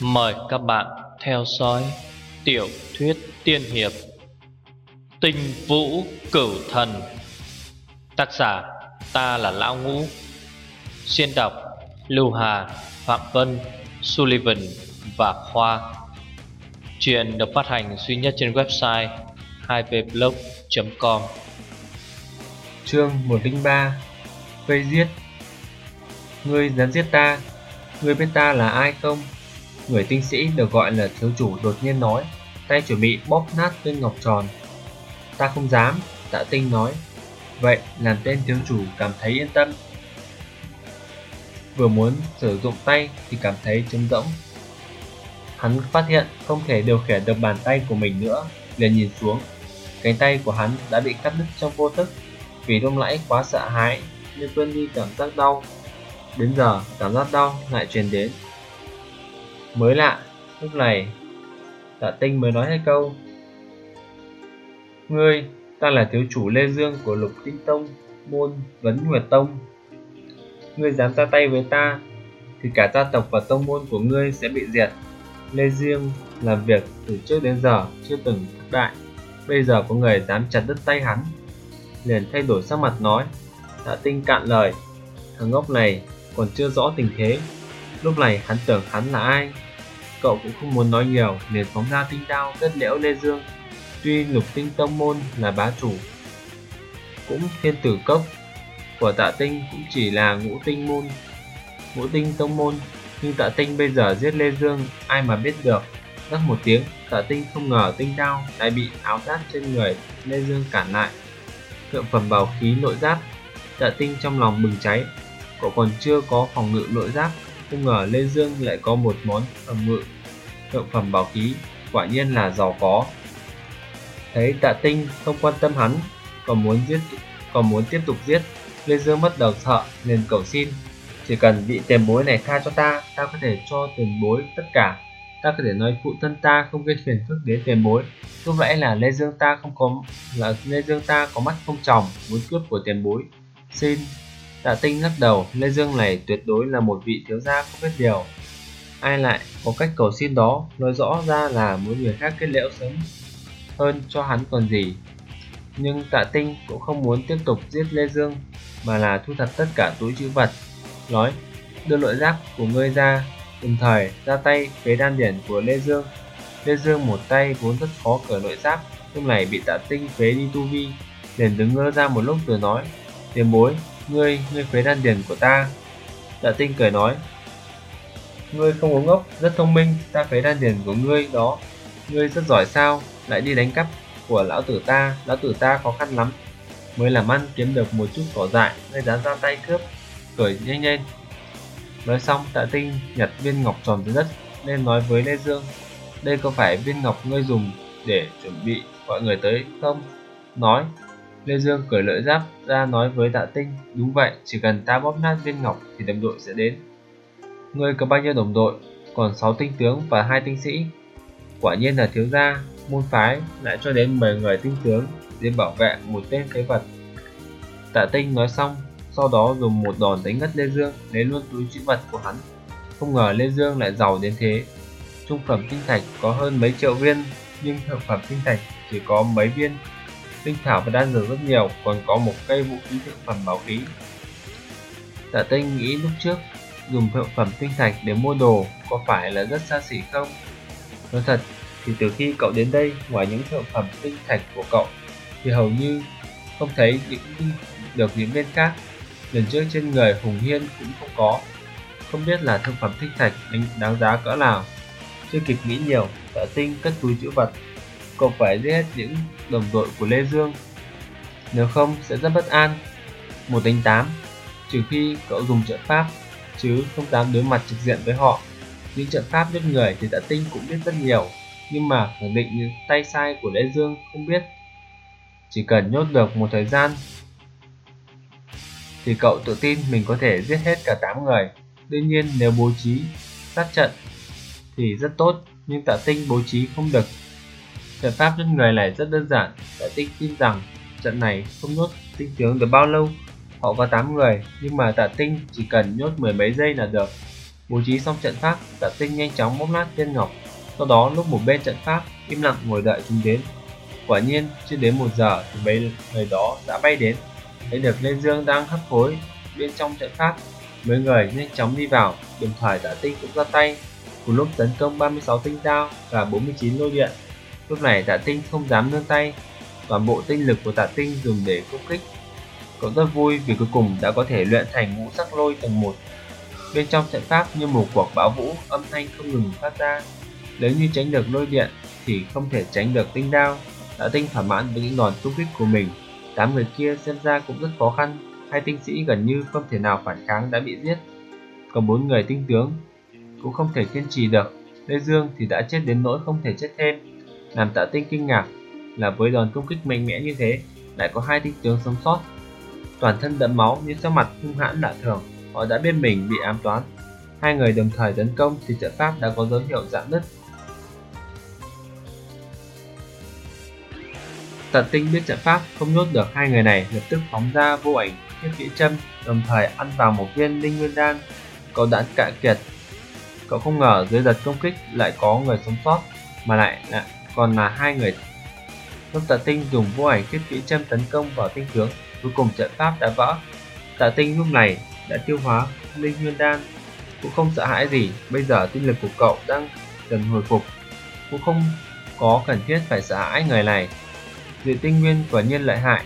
Mời các bạn theo dõi tiểu thuyết tiên hiệp Tinh Vũ Cửu Thần. Tác giả ta là Lão Ngũ. Xuyên đọc Lưu Hà, Phạm Vân, Sullivan và Khoa. Chuyện được phát hành duy nhất trên website 2vblog.com Chương 103 Vây giết. Ngươi dám giết ta? Ngươi biết ta là ai không? Người tinh sĩ được gọi là thiếu chủ đột nhiên nói, Tay chuẩn bị bóp nát viên ngọc tròn. Ta không dám, Tạ tinh nói. Vậy làm tên thiếu chủ cảm thấy yên tâm. Vừa muốn sử dụng tay thì cảm thấy trống rỗng. Hắn phát hiện không thể điều khiển được bàn tay của mình nữa, liền nhìn xuống. Cánh tay của hắn đã bị cắt đứt trong vô thức, Vì lúc nãy quá sợ hãi nên quên đi cảm giác đau. Đến giờ, cảm giác đau lại truyền đến. Mới lạ, Lúc này Tạ tinh mới nói hai câu. Ngươi, Ta là thiếu chủ Lê Dương của lục tinh tông, Môn Vấn Nguyệt Tông. Ngươi dám ra tay với ta, Thì cả gia tộc và tông môn của ngươi sẽ bị diệt. Lê Dương làm việc từ trước đến giờ chưa từng thất đại Bây giờ có người dám chặt đứt tay hắn. Liền thay đổi sắc mặt nói, Tạ tinh cạn lời. Thằng ngốc này còn chưa rõ tình thế. Lúc này hắn tưởng hắn là ai? Cậu cũng không muốn nói nhiều, liền phóng ra tinh đao đất liễu Lê Dương. Tuy lục tinh tông môn là bá chủ, Cũng thiên tử cốc Của tạ tinh cũng chỉ là ngũ tinh môn. Ngũ tinh tông môn, Nhưng tạ tinh bây giờ giết Lê Dương, Ai mà biết được? Rắc một tiếng, tạ tinh không ngờ tinh đao lại bị áo giáp trên người Lê Dương cản lại. Thượng phẩm bảo khí nội giáp, Tạ tinh trong lòng bừng cháy. Cậu còn chưa có phòng ngự nội giáp không ngờ Lê Dương lại có một món ẩm ngự Thượng phẩm bảo khí Quả nhiên là giàu có. Thấy tạ tinh không quan tâm hắn, Còn muốn giết, còn muốn tiếp tục giết, Lê Dương mất đầu sợ, liền cầu xin, Chỉ cần vị tiền bối này tha cho ta Ta có thể cho tiền bối tất cả. Ta có thể nói phụ thân ta không gây phiền phức đến tiền bối. Lúc nãy là Lê Dương ta không có, là Lê Dương ta có mắt không tròng, muốn cướp của tiền bối. Xin Tạ tinh lắc đầu, Lê Dương này tuyệt đối là một vị thiếu gia không biết điều. Ai lại có cách cầu xin đó, Nói rõ ra là muốn người khác kết liễu sớm hơn cho hắn còn gì. Nhưng tạ tinh cũng không muốn tiếp tục giết Lê Dương, Mà là thu thập tất cả túi chữ vật, Nói, đưa nội giáp của ngươi ra, Đồng thời ra tay phế đan điển của Lê Dương. Lê Dương một tay vốn rất khó cởi nội giáp, Lúc này bị tạ tinh phế đi tu vi, liền đứng ngơ ra một lúc rồi nói, Tiền bối ngươi, ngươi phế đan điền của ta. Tạ tinh cười nói Ngươi không uống ngốc, rất thông minh, ta phế đan điền của ngươi đó. Ngươi rất giỏi sao, lại đi đánh cắp của lão tử ta, lão tử ta khó khăn lắm. Mới làm ăn kiếm được một chút cỏ dại, ngươi dám ra tay cướp, cười nhanh nhanh Nói xong tạ tinh nhặt viên ngọc tròn dưới đất nên nói với Lê Dương Đây có phải viên ngọc ngươi dùng để chuẩn bị gọi người tới không? Nói Lê Dương cởi lợi giáp ra nói với tạ tinh Đúng vậy, chỉ cần ta bóp nát viên ngọc thì đồng đội sẽ đến. Ngươi có bao nhiêu đồng đội? Còn 6 tinh tướng và hai tinh sĩ. Quả nhiên là thiếu gia, môn phái lại cho đến 10 người tinh tướng để bảo vệ một tên phế vật. Tạ tinh nói xong sau đó dùng một đòn đánh ngất Lê Dương lấy luôn túi chữ vật của hắn. Không ngờ Lê Dương lại giàu đến thế. Trung phẩm tinh thạch có hơn mấy triệu viên nhưng thượng phẩm tinh thạch chỉ có mấy viên. Linh thảo và đan dược rất nhiều, còn có một cây vũ khí thượng phẩm bảo khí. Tạ tinh nghĩ lúc trước dùng thượng phẩm tinh thạch để mua đồ có phải là rất xa xỉ không? Nói thật, thì từ khi cậu đến đây, ngoài những thượng phẩm tinh thạch của cậu, thì hầu như không thấy những được những bên khác. Lần trước trên người hùng hiên cũng không có. Không biết là thượng phẩm tinh thạch đáng giá cỡ nào. Chưa kịp nghĩ nhiều tạ tinh cất túi chữ vật cậu phải giết hết những đồng đội của Lê Dương. Nếu không, sẽ rất bất an. Một đánh tám, trừ khi cậu dùng trận pháp, chứ không dám đối mặt trực diện với họ. Những trận pháp giết người thì tạ tinh cũng biết rất nhiều, nhưng mà khẳng định như tay sai của Lê Dương không biết. Chỉ cần nhốt được một thời gian, thì cậu tự tin mình có thể giết hết cả 8 người. Đương nhiên, nếu bố trí sát trận thì rất tốt, nhưng tạ tinh bố trí không được trận pháp giết người này rất đơn giản tạ tinh tin rằng trận này không nhốt tinh tướng được bao lâu họ có 8 người nhưng mà tạ tinh chỉ cần nhốt mười mấy giây là được Bố trí xong trận pháp, tạ tinh nhanh chóng bóp nát viên ngọc. Sau đó lúc một bên trận pháp im lặng ngồi đợi chúng đến. Quả nhiên chưa đến một giờ thì mấy người đó đã bay đến, thấy được Lê Dương đang hấp hối bên trong trận pháp. Mấy người nhanh chóng đi vào, đồng thời tạ tinh cũng ra tay, cùng lúc tấn công 36 tinh đao và 49 lôi điện. Lúc này tạ tinh không dám nương tay, toàn bộ tinh lực của tạ tinh dùng để công kích. Cậu rất vui vì cuối cùng đã có thể luyện thành ngũ sắc lôi tầng 1 Bên trong trận pháp như một cuộc bão vũ, âm thanh không ngừng phát ra. Nếu như tránh được lôi điện thì không thể tránh được tinh đao. tạ tinh thỏa mãn với những đòn công kích của mình. Tám người kia xem ra cũng rất khó khăn. Hai tinh sĩ gần như không thể nào phản kháng đã bị giết. Còn bốn người tinh tướng cũng không thể kiên trì được. Lê Dương thì đã chết đến nỗi không thể chết thêm. Làm tạ tinh kinh ngạc là với đòn công kích mạnh mẽ như thế, lại có hai tinh tướng sống sót. Toàn thân đẫm máu nhưng sắc mặt hung hãn lạ thường, họ đã biết mình bị ám toán. Hai người đồng thời tấn công thì trận pháp đã có dấu hiệu giãn nứt. tạ tinh biết trận pháp không nhốt được hai người này, lập tức phóng ra vô ảnh thiết kỹ châm, đồng thời ăn vào một viên linh nguyên đan. Cậu đã cạn kiệt. Cậu không ngờ dưới đợt công kích lại có người sống sót mà lại còn là hai người. Lúc tạ tinh dùng vô ảnh thiết kỹ châm tấn công vào tinh tướng, cuối cùng trận pháp đã vỡ. Tạ tinh lúc này đã tiêu hóa linh nguyên đan cũng không sợ hãi gì. Bây giờ tinh lực của cậu đang dần hồi phục cũng không có cần thiết phải sợ hãi người này. Dị tinh nguyên quả nhiên lợi hại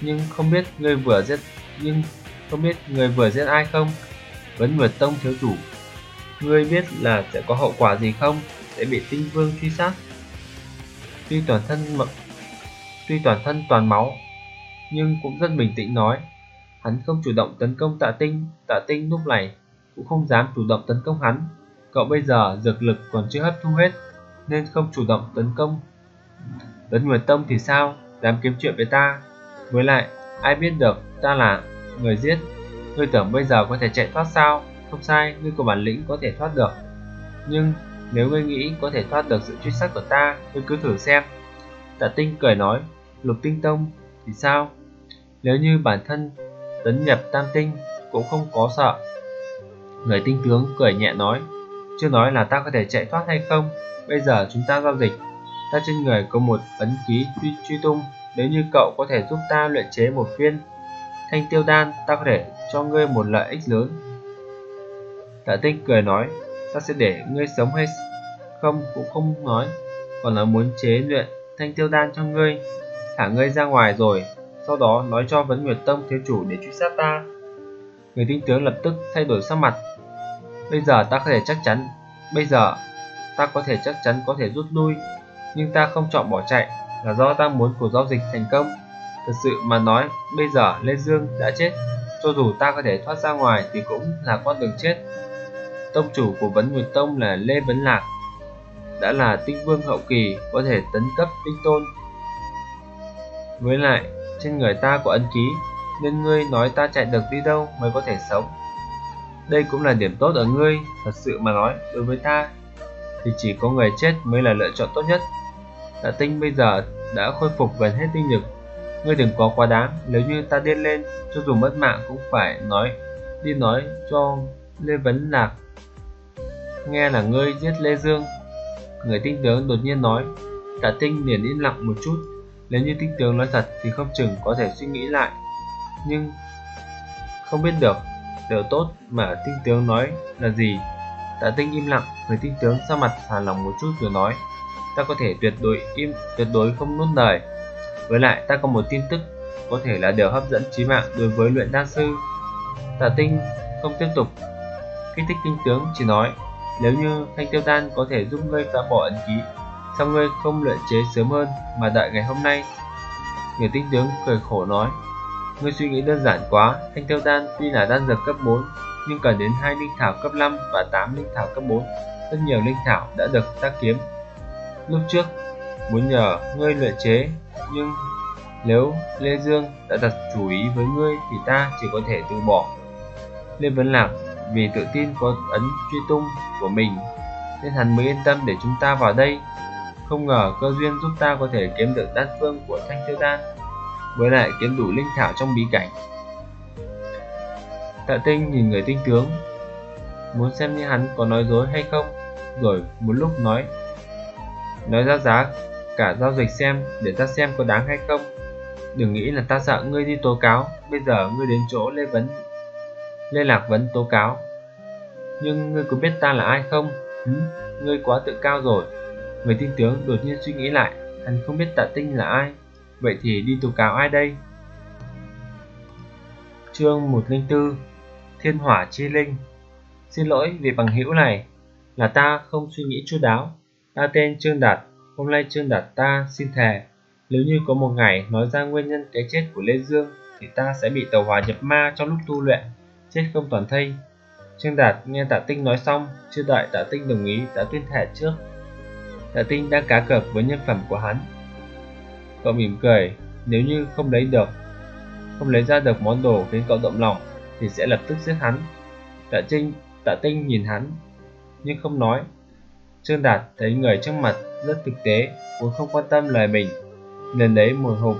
nhưng không biết người vừa giết nhưng không biết người vừa giết ai không? Vấn nguyệt tông thiếu chủ. Ngươi biết là sẽ có hậu quả gì không? Sẽ bị tinh vương truy sát tuy toàn thân mực tuy toàn thân toàn máu nhưng cũng rất bình tĩnh nói Hắn không chủ động tấn công tạ tinh, tạ tinh lúc này cũng không dám chủ động tấn công hắn. Cậu bây giờ dược lực còn chưa hấp thu hết, nên không chủ động tấn công. Tấn Nguyệt Tông thì sao, dám kiếm chuyện với ta. Với lại, ai biết được ta là người giết. Ngươi tưởng bây giờ có thể chạy thoát sao? Không sai, ngươi có bản lĩnh có thể thoát được. Nhưng nếu ngươi nghĩ có thể thoát được sự truy sát của ta, ngươi cứ thử xem. Tạ Tinh cười nói, Lục Tinh Tông thì sao? Nếu như bản thân tấn nhập tam tinh cũng không có sợ. Người tinh tướng cười nhẹ nói, chưa nói là ta có thể chạy thoát hay không, bây giờ chúng ta giao dịch. Ta trên người có một ấn ký truy, truy tung, nếu như cậu có thể giúp ta luyện chế một viên thanh tiêu đan, ta có thể cho ngươi một lợi ích lớn. Tạ tinh cười nói, ta sẽ để ngươi sống hay không cũng không nói, còn là muốn chế luyện thanh tiêu đan cho ngươi, thả ngươi ra ngoài rồi sau đó nói cho Vấn Nguyệt Tông thiếu chủ để truy sát ta. Người tinh tướng lập tức thay đổi sắc mặt. Bây giờ ta có thể chắc chắn, bây giờ ta có thể chắc chắn có thể rút lui, nhưng ta không chọn bỏ chạy là do ta muốn cuộc giao dịch thành công. Thật sự mà nói, bây giờ Lê Dương đã chết, cho dù ta có thể thoát ra ngoài thì cũng là con đường chết. Tông chủ của Vấn Nguyệt Tông là Lê Vấn Lạc, đã là tinh vương hậu kỳ có thể tấn cấp tinh tôn. Với lại, trên người ta có ấn ký, nên ngươi nói ta chạy được đi đâu mới có thể sống. Đây cũng là điểm tốt ở ngươi, thật sự mà nói, đối với ta, thì chỉ có người chết mới là lựa chọn tốt nhất. Tạ tinh bây giờ đã khôi phục gần hết tinh lực, ngươi đừng có quá đáng, nếu như ta điên lên, cho dù mất mạng cũng phải nói, đi nói cho Lê Vấn Lạc. Nghe là ngươi giết Lê Dương, người tinh tướng đột nhiên nói, Tạ tinh liền im lặng một chút, nếu như tinh tướng nói thật thì không chừng có thể suy nghĩ lại. Nhưng không biết được điều tốt mà tinh tướng nói là gì? Tạ tinh im lặng, người tinh tướng ra mặt thả lòng một chút rồi nói Ta có thể tuyệt đối im, tuyệt đối không nuốt lời. Với lại ta có một tin tức có thể là điều hấp dẫn chí mạng đối với luyện đan sư. Tạ tinh không tiếp tục Kích thích tinh tướng chỉ nói nếu như thanh tiêu đan có thể giúp ngươi phá bỏ ấn ký Sao ngươi không luyện chế sớm hơn mà đợi ngày hôm nay? Người tinh tướng cười khổ nói Ngươi suy nghĩ đơn giản quá, thanh tiêu đan tuy là đan dược cấp 4 nhưng cần đến hai linh thảo cấp 5 và 8 linh thảo cấp 4. Rất nhiều linh thảo đã được ta kiếm. Lúc trước muốn nhờ ngươi luyện chế, nhưng nếu Lê Dương đã đặt chủ ý với ngươi thì ta chỉ có thể từ bỏ. Lê Vấn Lạc vì tự tin có ấn truy tung của mình nên hắn mới yên tâm để chúng ta vào đây không ngờ cơ duyên giúp ta có thể kiếm được đan phương của thanh tiêu đan với lại kiếm đủ linh thảo trong bí cảnh tạ tinh nhìn người tinh tướng muốn xem như hắn có nói dối hay không, rồi một lúc nói nói ra giá cả giao dịch xem để ta xem có đáng hay không. Đừng nghĩ là ta sợ ngươi đi tố cáo, bây giờ ngươi đến chỗ Lê Vấn Lê Lạc Vấn tố cáo. Nhưng ngươi có biết ta là ai không? Hứ, ngươi quá tự cao rồi. Người tinh tướng đột nhiên suy nghĩ lại, hắn không biết tạ tinh là ai. Vậy thì đi tố cáo ai đây? Chương 104 Thiên Hỏa Chi Linh Xin lỗi vì bằng hữu này, là ta không suy nghĩ chu đáo. Ta tên Trương Đạt, hôm nay Trương Đạt ta xin thề, nếu như có một ngày nói ra nguyên nhân cái chết của Lê Dương thì ta sẽ bị tàu hỏa nhập ma trong lúc tu luyện, chết không toàn thây. Trương Đạt nghe Tạ Tinh nói xong, chưa đợi Tạ Tinh đồng ý đã tuyên thệ trước. Tạ Tinh đang cá cược với nhân phẩm của hắn. Cậu mỉm cười, nếu như không lấy được, không lấy ra được món đồ khiến cậu động lòng thì sẽ lập tức giết hắn. Tạ Trinh, Tạ Tinh nhìn hắn, nhưng không nói. Trương Đạt thấy người trước mặt rất thực tế, vốn không quan tâm lời mình, nên lấy một hộp,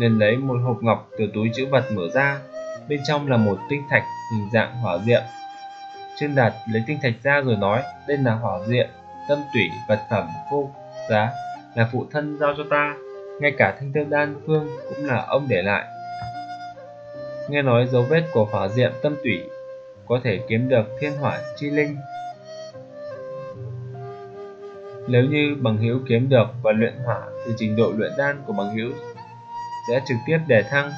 nên lấy một hộp ngọc từ túi chữ vật mở ra, bên trong là một tinh thạch hình dạng hỏa diệm. Trương Đạt lấy tinh thạch ra rồi nói, đây là hỏa diệm, tâm tủy vật phẩm vô giá, là phụ thân giao cho ta, ngay cả thanh tiêu đan phương cũng là ông để lại. Nghe nói dấu vết của hỏa diệm tâm tủy có thể kiếm được thiên hỏa chi linh nếu như bằng hữu kiếm được và luyện hỏa thì trình độ luyện đan của bằng hữu sẽ trực tiếp đề thăng.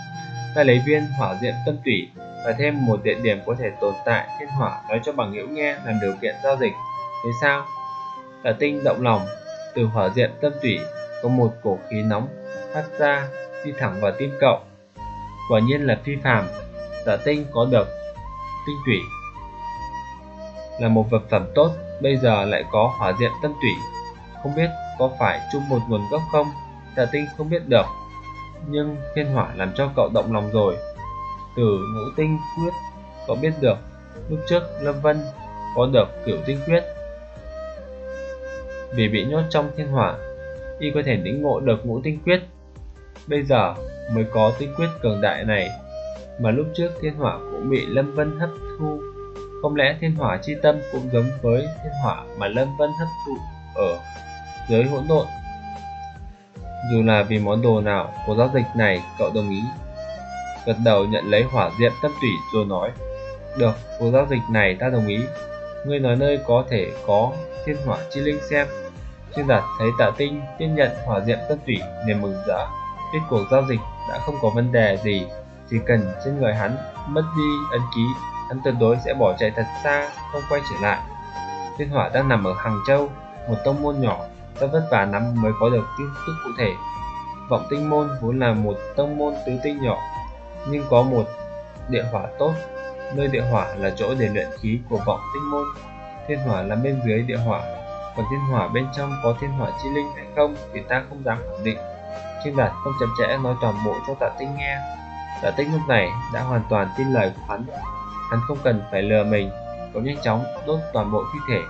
Ta lấy viên hỏa diệm tâm tủy và thêm một địa điểm có thể tồn tại thiên hỏa nói cho bằng hữu nghe làm điều kiện giao dịch. Thế sao? Tả tinh động lòng, từ hỏa diệm tâm tủy có một cổ khí nóng phát ra đi thẳng vào tim cậu. Quả nhiên là phi phàm, Tả tinh có được tinh tủy là một vật phẩm tốt, bây giờ lại có hỏa diệm tâm tủy không biết có phải chung một nguồn gốc không Tả tinh không biết được nhưng thiên hỏa làm cho cậu động lòng rồi. Từ ngũ tinh quyết, Cậu biết được, Lúc trước Lâm Vân có được kiểu tinh quyết. Vì bị nhốt trong thiên hỏa, Y có thể lĩnh ngộ được ngũ tinh quyết. Bây giờ mới có tinh quyết cường đại này, Mà lúc trước thiên hỏa cũng bị Lâm Vân hấp thu. Không lẽ thiên hỏa chi tâm cũng giống với thiên hỏa mà Lâm Vân hấp thụ ở giới hỗn độn. Dù là vì món đồ nào của giao dịch này cậu đồng ý. Gật đầu nhận lấy hỏa diệm tất tủy rồi nói Được, cuộc giao dịch này ta đồng ý. Ngươi nói nơi có thể có thiên hỏa chi linh xem. Trương Đạt thấy tạ tinh tiếp nhận hỏa diệm tất tủy niềm mừng rỡ. Biết cuộc giao dịch đã không có vấn đề gì Chỉ cần trên người hắn mất đi ấn ký Hắn tuyệt đối sẽ bỏ chạy thật xa, không quay trở lại. Thiên hỏa đang nằm ở Hàng Châu Một tông môn nhỏ rất vất vả lắm mới có được tin tức cụ thể. Vọng tinh môn vốn là một tông môn tứ tinh nhỏ, nhưng có một địa hỏa tốt. Nơi địa hỏa là chỗ để luyện khí của vọng tinh môn. Thiên hỏa là bên dưới địa hỏa, còn thiên hỏa bên trong có thiên hỏa chi linh hay không thì ta không dám khẳng định. Trương Đạt không chậm chẽ nói toàn bộ cho tạ tinh nghe. Tạ tinh lúc này đã hoàn toàn tin lời của hắn. Hắn không cần phải lừa mình, cậu nhanh chóng đốt toàn bộ thi thể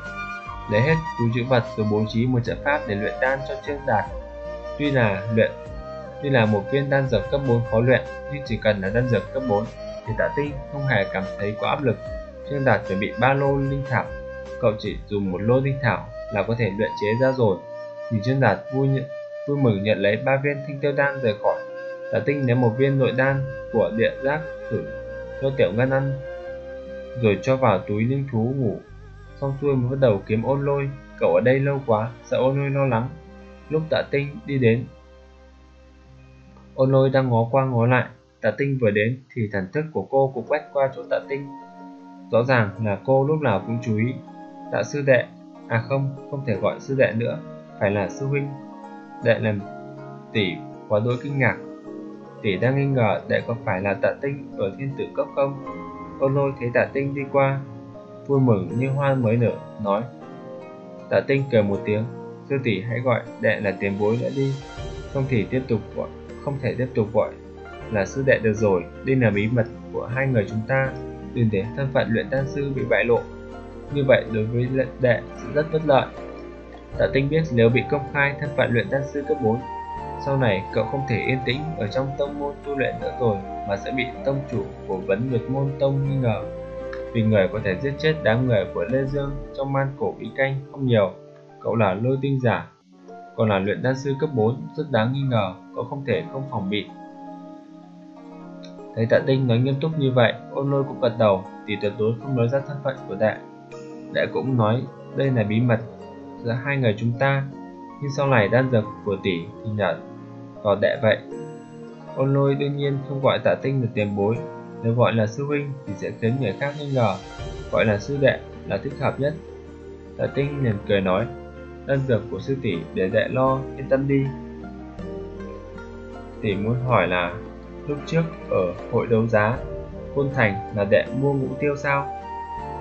lấy hết túi chữ vật rồi bố trí một trận pháp để luyện đan cho Trương Đạt. Tuy là luyện, tuy là một viên đan dược cấp 4 khó luyện, nhưng chỉ cần là đan dược cấp 4 thì Tạ Tinh không hề cảm thấy quá áp lực. Trương Đạt chuẩn bị ba lô linh thảo, cậu chỉ dùng một lô linh thảo là có thể luyện chế ra rồi. Thì Trương Đạt vui nhận, vui mừng nhận lấy ba viên thanh tiêu đan rời khỏi. Tạ Tinh lấy một viên nội đan của địa giác thử cho Tiểu Ngân ăn, rồi cho vào túi linh thú ngủ xong xuôi mới bắt đầu kiếm ôn lôi. Cậu ở đây lâu quá, sợ ôn lôi lo lắng. Lúc tạ tinh đi đến, ôn lôi đang ngó qua ngó lại. Tạ tinh vừa đến thì thần thức của cô cũng quét qua chỗ tạ tinh. Rõ ràng là cô lúc nào cũng chú ý. Tạ sư đệ à không không thể gọi sư đệ nữa. Phải là sư huynh. Đệ làm tỷ, quá đôi kinh ngạc. Tỷ đang nghi ngờ đệ có phải là tạ tinh ở thiên tử cốc không? Ôn lôi thấy tạ tinh đi qua vui mừng như hoa mới nở, nói. Tạ tinh cười một tiếng, sư tỷ hãy gọi đệ là tiền bối đã đi, không thể tiếp tục gọi, không thể tiếp tục gọi. Là sư đệ được rồi, đây là bí mật của hai người chúng ta, đừng để thân phận luyện đan sư bị bại lộ. Như vậy đối với đệ rất bất lợi. Tạ tinh biết nếu bị công khai thân phận luyện đan sư cấp 4, sau này cậu không thể yên tĩnh ở trong tông môn tu luyện nữa rồi mà sẽ bị tông chủ của vấn nguyệt môn tông nghi ngờ vì người có thể giết chết đám người của Lê Dương trong man cổ bí canh không nhiều. Cậu là lôi tinh giả, còn là luyện đan sư cấp 4 rất đáng nghi ngờ, cậu không thể không phòng bị. Thấy tạ tinh nói nghiêm túc như vậy, ôn lôi cũng gật đầu, thì tuyệt đối không nói ra thân phận của đệ. Đệ cũng nói đây là bí mật giữa hai người chúng ta, nhưng sau này đan dược của tỷ thì nhận vào đệ vậy. Ôn lôi đương nhiên không gọi tạ tinh là tiền bối, nếu gọi là sư huynh thì sẽ khiến người khác nghi ngờ, gọi là sư đệ là thích hợp nhất. Tạ tinh liền cười nói, đơn dược của sư tỷ để đệ lo, yên tâm đi. Tỷ muốn hỏi là lúc trước ở hội đấu giá Côn Thành là đệ mua ngũ tiêu sao?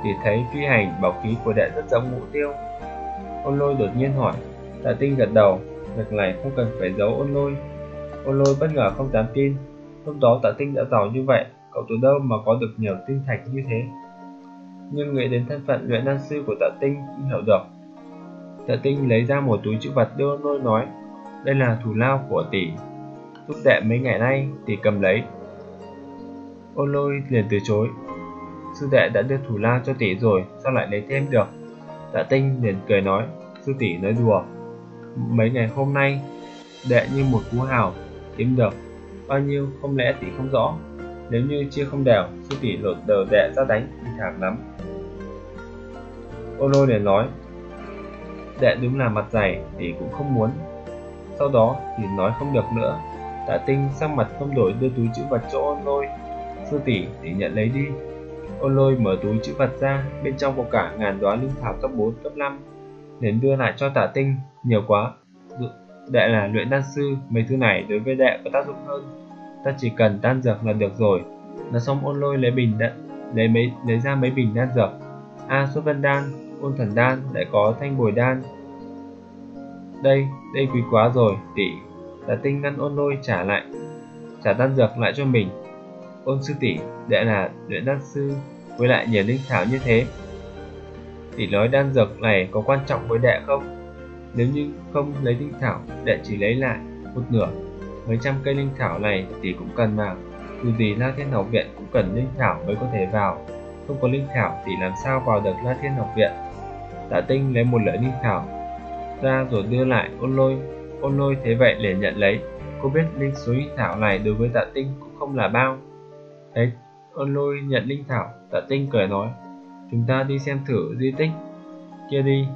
Tỷ thấy phi hành bảo khí của đệ rất giống ngũ tiêu. Ôn lôi đột nhiên hỏi, tạ tinh gật đầu, việc này không cần phải giấu ôn lôi. Ôn lôi bất ngờ không dám tin, lúc đó tạ tinh đã giàu như vậy, cậu từ đâu mà có được nhiều tinh thạch như thế? Nhưng nghĩ đến thân phận luyện đan sư của tạ tinh cũng hiểu được. Tạ tinh lấy ra một túi chữ vật đưa nôi lôi nói, đây là thủ lao của tỷ. Thúc đệ mấy ngày nay tỷ cầm lấy. Ôn lôi liền từ chối. Sư đệ đã đưa thủ lao cho tỷ rồi sao lại lấy thêm được? Tạ tinh liền cười nói sư tỷ nói đùa. Mấy ngày hôm nay đệ như một cú hào kiếm được. Bao nhiêu không lẽ tỷ không rõ? Nếu như chia không đều sư tỷ lột đầu đệ ra đánh thì thảm lắm. Ô lôi liền nói đệ đúng là mặt dày tỷ cũng không muốn. Sau đó thì nói không được nữa. Tạ tinh sang mặt không đổi đưa túi chữ vật cho ô lôi. Sư tỷ để nhận lấy đi. Ô lôi mở túi chữ vật ra Bên trong có cả ngàn đóa linh thảo cấp 4, cấp 5 nên đưa lại cho tả tinh. Nhiều quá Đệ là luyện đan sư Mấy thứ này đối với đệ có tác dụng hơn. Ta chỉ cần đan dược là được rồi. Nói xong ôn lôi lấy bình đạn lấy mấy, lấy ra mấy bình đan dược. A xuất vân đan, ôn thần đan, lại có thanh bồi đan. Đây đây quý quá rồi, tỷ. Là tinh ngăn ôn lôi trả lại, Trả đan dược lại cho mình. Ôn sư tỷ, đệ là luyện đan sư, Với lại nhiều linh thảo như thế. Tỷ nói đan dược này có quan trọng với đệ không? Nếu như không lấy linh thảo, Đệ chỉ lấy lại một nửa. Mấy trăm cây linh thảo này tỷ cũng cần mà, Dù gì La Thiên Học Viện cũng cần linh thảo mới có thể vào. Không có linh thảo thì làm sao vào được La Thiên Học Viện? Tạ tinh lấy một lưỡi linh thảo. Ra rồi đưa lại ôn lôi Ôn lôi thế vậy liền nhận lấy. Cô biết linh số linh thảo này đối với tạ tinh cũng không là bao. Thấy ôn lôi nhận linh thảo Tạ tinh cười nói Chúng ta đi xem thử di tích Kia đi.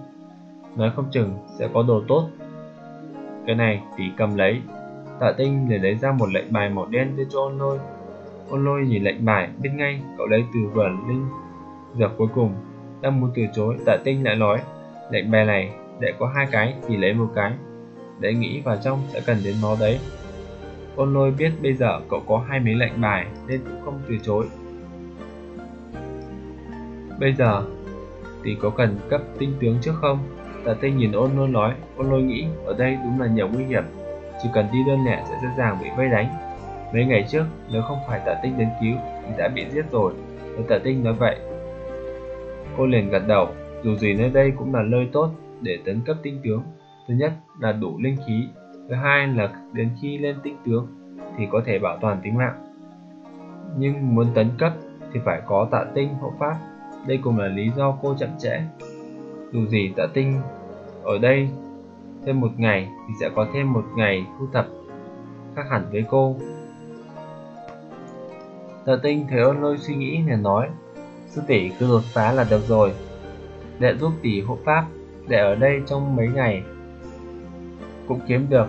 Nói không chừng sẽ có đồ tốt. Cái này tỷ cầm lấy. Tạ tinh liền lấy ra một lệnh bài màu đen đưa cho ôn lôi. Ôn lôi nhìn lệnh bài, biết ngay cậu lấy từ vườn linh. Dược cuối cùng, Đang muốn từ chối, tạ tinh lại nói, Lệnh bài này, để có hai cái thì lấy một cái. Để nghĩ vào trong sẽ cần đến nó đấy. Ôn lôi biết bây giờ cậu có hai mấy lệnh bài nên cũng không từ chối. Bây giờ thì có cần cấp tinh tướng trước không? Tạ tinh nhìn ôn lôi nói, ôn lôi nghĩ ở đây đúng là nhiều nguy hiểm chỉ cần đi đơn lẻ sẽ dễ dàng bị vây đánh. Mấy ngày trước nếu không phải tạ tinh đến cứu thì đã bị giết rồi. Nếu tạ tinh nói vậy cô liền gật đầu. Dù gì nơi đây cũng là nơi tốt để tấn cấp tinh tướng. Thứ nhất là đủ linh khí, thứ hai là đến khi lên tinh tướng thì có thể bảo toàn tính mạng. Nhưng muốn tấn cấp thì phải có tạ tinh hộ pháp, đây cũng là lý do cô chậm trễ. Dù gì tạ tinh ở đây thêm một ngày thì sẽ có thêm một ngày thu thập khác hẳn với cô. Tạ tinh thấy ôn lôi suy nghĩ nên nói, Sư tỷ cứ đột phá là được rồi. Đệ giúp tỷ hộ pháp Để ở đây trong mấy ngày cũng kiếm được,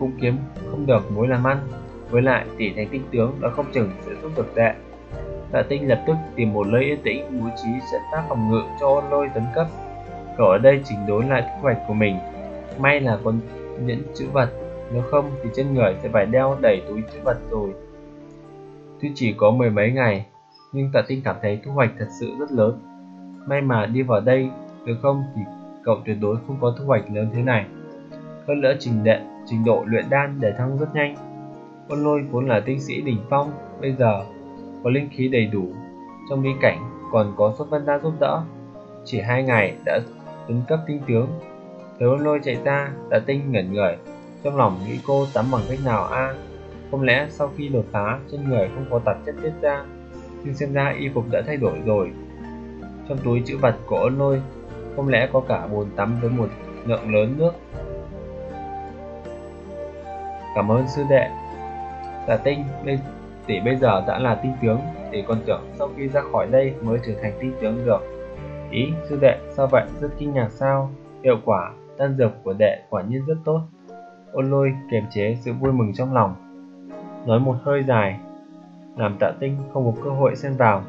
cũng kiếm không được mối làm ăn. Với lại tỷ thành tinh tướng đã không chừng sẽ giúp được đệ. Tạ tinh lập tức tìm một nơi yên tĩnh, bố trí trận pháp phòng ngự cho ôn lôi tấn cấp. Cậu ở đây chỉnh đối lại thu hoạch của mình may là có nhẫn chữ vật, nếu không thì trên người sẽ phải đeo đầy túi chữ vật rồi. Tuy chỉ có mười mấy ngày, nhưng tạ tinh cảm thấy thu hoạch thật sự rất lớn. May mà đi vào đây, nếu không thì cậu tuyệt đối không có thu hoạch lớn thế này. Hơn nữa trình đệ, trình độ luyện đan để thăng rất nhanh. Con lôi vốn là tinh sĩ đỉnh phong, bây giờ có linh khí đầy đủ. Trong bí cảnh còn có xuất vân đan giúp đỡ. Chỉ hai ngày đã tấn cấp tinh tướng thấy ôn lôi chạy ra tạ tinh ngẩn người trong lòng nghĩ cô tắm bằng cách nào a? Không lẽ sau khi đột phá, trên người không có tạp chất tiết ra? Nhưng xem ra y phục đã thay đổi rồi. Trong túi chữ vật của ôn lôi, Không lẽ có cả bồn tắm với một lượng lớn nước? Cảm ơn sư đệ. Tạ tinh tỷ bây giờ đã là tinh tướng Tỷ còn tưởng sau khi ra khỏi đây mới trở thành tinh tướng được. Ý, sư đệ, sao vậy? Rất kinh ngạc sao? Hiệu quả đan dược của đệ quả nhiên rất tốt. Ôn lôi kiềm chế sự vui mừng trong lòng. Nói một hơi dài Làm tạ tinh không có cơ hội xen vào.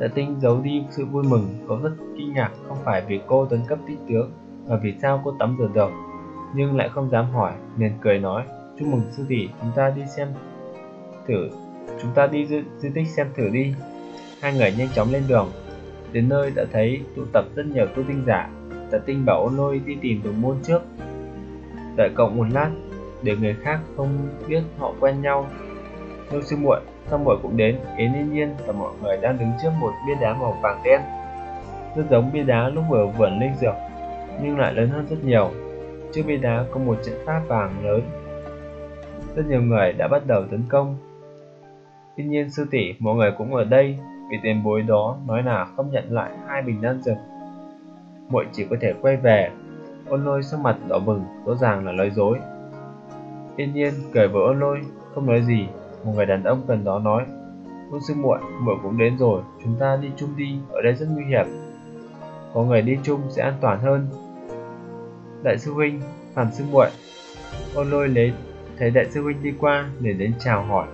Tạ tinh giấu đi sự vui mừng Có rất kinh ngạc không phải vì cô tấn cấp tinh tướng Mà vì sao cô tắm rửa được. Nhưng lại không dám hỏi liền cười nói Chúc mừng sư tỷ chúng ta đi xem thử Chúng ta đi di, di tích xem thử đi. Hai người nhanh chóng lên đường. Đến nơi đã thấy tụ tập rất nhiều tu tinh giả tả tinh bảo ôn lôi đi tìm đồng môn trước. Đợi cậu một lát, Để người khác không biết họ quen nhau. Lôi sư muội Xong muội cũng đến, Yến yên nhiên và mọi người đang đứng trước một bia đá màu vàng đen. Rất giống bia đá lúc vừa vườn linh dược Nhưng lại lớn hơn rất nhiều. Trước bia đá có một trận pháp vàng lớn. Rất nhiều người đã bắt đầu tấn công. Tuy nhiên sư tỷ, mọi người cũng ở đây, vì tiền bối đó nói là không nhận lại hai bình đan dược muội chỉ có thể quay về. Ôn lôi sắc mặt đỏ bừng, rõ ràng là nói dối. Yên nhiên cười với ôn lôi, không nói gì. Một người đàn ông gần đó nói, ôn sư muội muội cũng đến rồi. Chúng ta đi chung đi, ở đây rất nguy hiểm. Có người đi chung sẽ an toàn hơn. Đại sư huynh phản sư muội. Ôn lôi lấy, thấy đại sư huynh đi qua, liền đến chào hỏi.